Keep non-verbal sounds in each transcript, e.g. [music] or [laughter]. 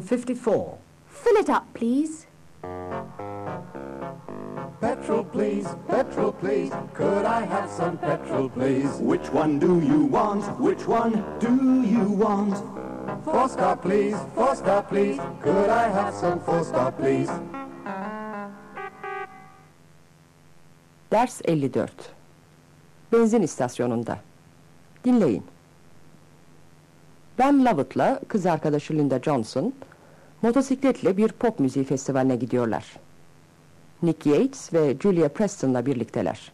154. Fill it up, please. Petrol, please, petrol, please. Could I have some petrol, please? Which one do you want? Which one do you want? Four star, please, four star, please. Could I have some four star, please? Ders 54. Benzin istasyonunda. Dinleyin. Ben Lovett'la kız arkadaşı Linda Johnson motosikletle bir pop müziği festivaline gidiyorlar. Nick Yates ve Julia Preston'la birlikteler.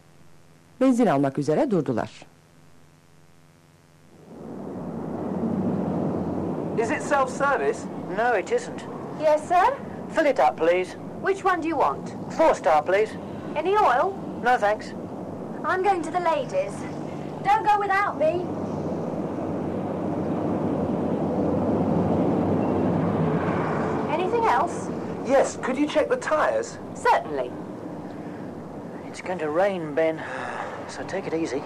Benzin almak üzere durdular. Is it self-service? No, it isn't. Yes, sir? Fill it up, please. Which one do you want? Four star, please. Any oil? No, thanks. I'm going to the ladies. Don't go without me. Yes, could you check the tyres? Certainly. It's going to rain, Ben, [sighs] so take it easy.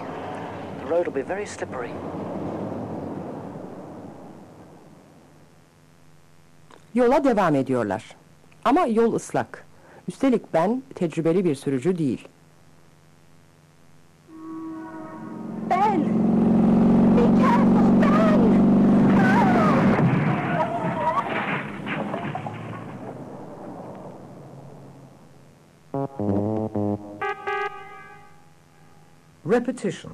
The road will be very slippery. Yola devam ediyorlar. Ama yol ıslak. Üstelik ben tecrübeli bir sürücü değil. Repetition.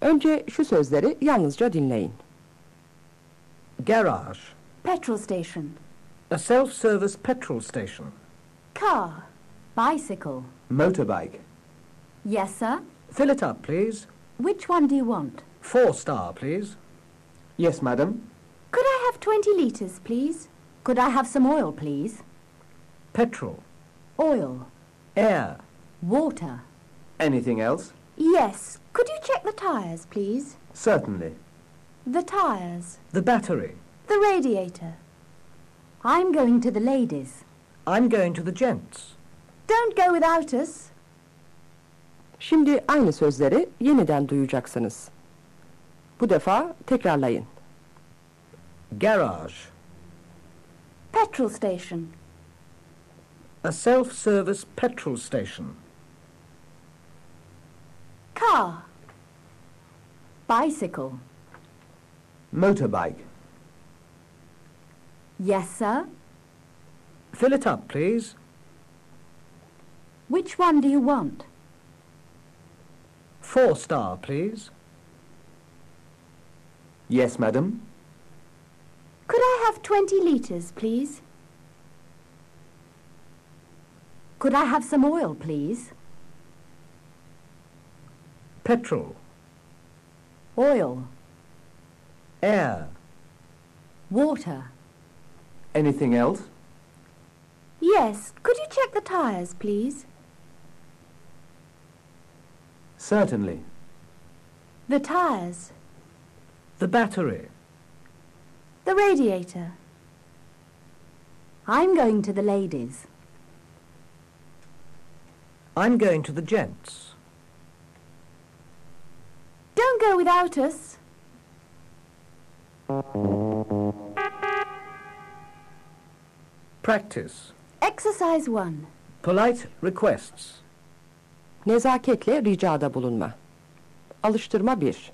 Önce şu sözleri yalnızca dinleyin. Garage. Petrol station. A self-service petrol station. Car. Bicycle. Motorbike. Yes, sir? Fill it up, please. Which one do you want? Four star, please. Yes, madam. Could I have 20 litres, please? Could I have some oil, please? Petrol. Oil. Air. Water. Anything else? Yes. Could you check the tyres, please? Certainly. The tyres. The battery. The radiator. I'm going to the ladies. I'm going to the gents. Don't go without us. Şimdi aynı sözleri yeniden duyacaksınız. Bu defa tekrarlayın. Garage. Petrol station. A self-service petrol station. Car. Bicycle. Motorbike. Yes, sir? Fill it up, please. Which one do you want? Four star, please. Yes, madam. Could I have 20 litres, please? Could I have some oil, please? Petrol. Oil. Air. Water. Anything else? Yes. Could you check the tyres, please? Certainly. The tyres. The battery. The radiator. I'm going to the ladies. I'm going to the gents. Go without us. Practice. Exercise 1. Polite requests. Nezaketle ricada bulunma. Alıştırma 1.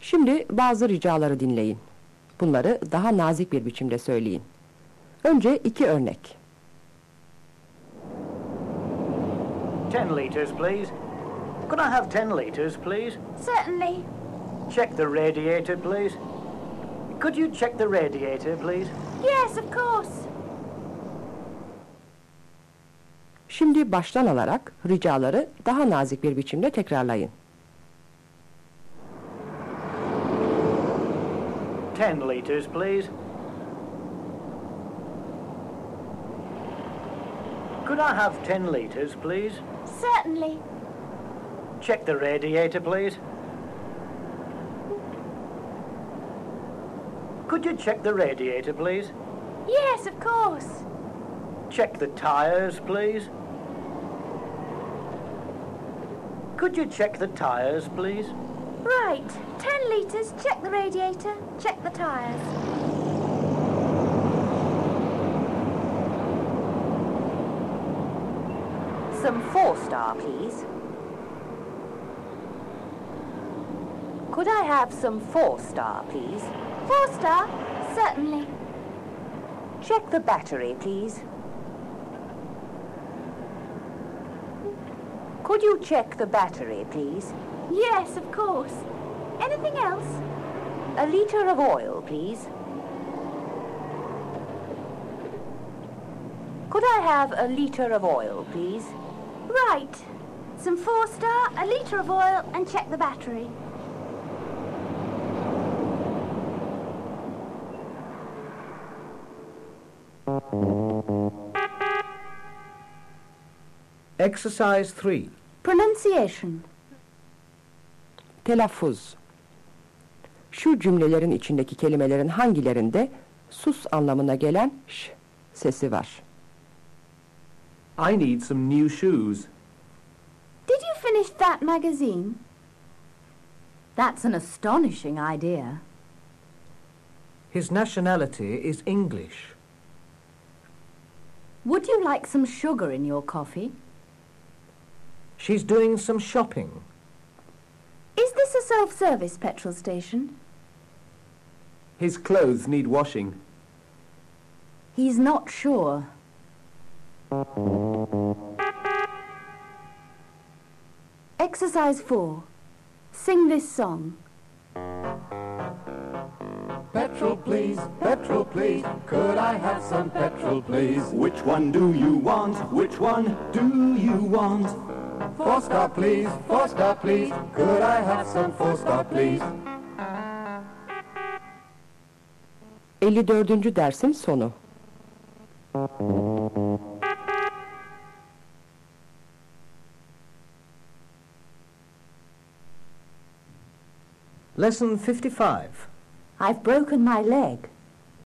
Şimdi bazı ricaları dinleyin. Bunları daha nazik bir biçimde söyleyin. Önce iki örnek. Ten litres, please. Could I have ten litres, please? Certainly. Check the radiator, please. Could you check the radiator, please? Yes, of course. Şimdi baştan alarak ricaları daha nazik bir biçimde tekrarlayın. Ten litres, please. Could I have ten litres, please? Certainly. Check the radiator, please. Could you check the radiator, please? Yes, of course. Check the tyres, please. Could you check the tyres, please? Right. Ten litres, check the radiator, check the tyres. Some four-star, please. Could I have some four star, please? Four star? Certainly. Check the battery, please. Could you check the battery, please? Yes, of course. Anything else? A litre of oil, please. Could I have a litre of oil, please? Right. Some four star, a litre of oil, and check the battery. Exercise 3. Pronunciation. Telaffuz. Şu cümlelerin içindeki kelimelerin hangilerinde sus anlamına gelen ş sesi var? I need some new shoes. Did you finish that magazine? That's an astonishing idea. His nationality is English. Would you like some sugar in your coffee? She's doing some shopping. Is this a self-service petrol station? His clothes need washing. He's not sure. Exercise 4. Sing this song. Please, petrol, please. Could I have some petrol, please? Which one do you want? Which one do you want? Four star, please, four star, please. Could I have some four star, please? 54. dersin sonu. Lesson 55. I've broken my leg.